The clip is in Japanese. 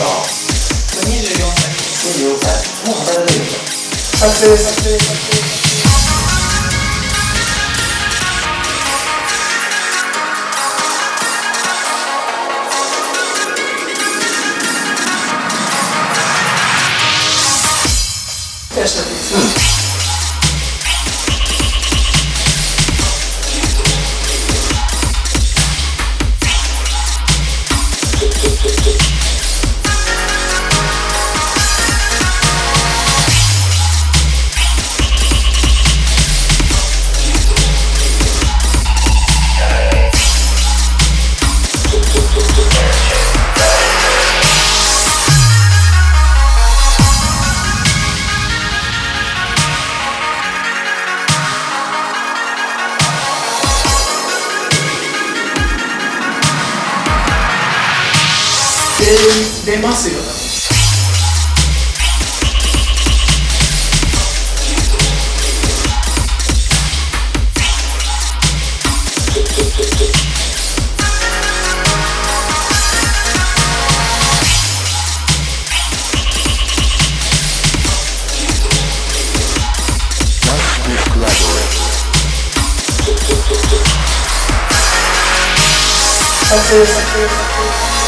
今24歳24歳もう働いてるでしょ撮影撮影撮影うん。出出ますよ。撮影撮影撮影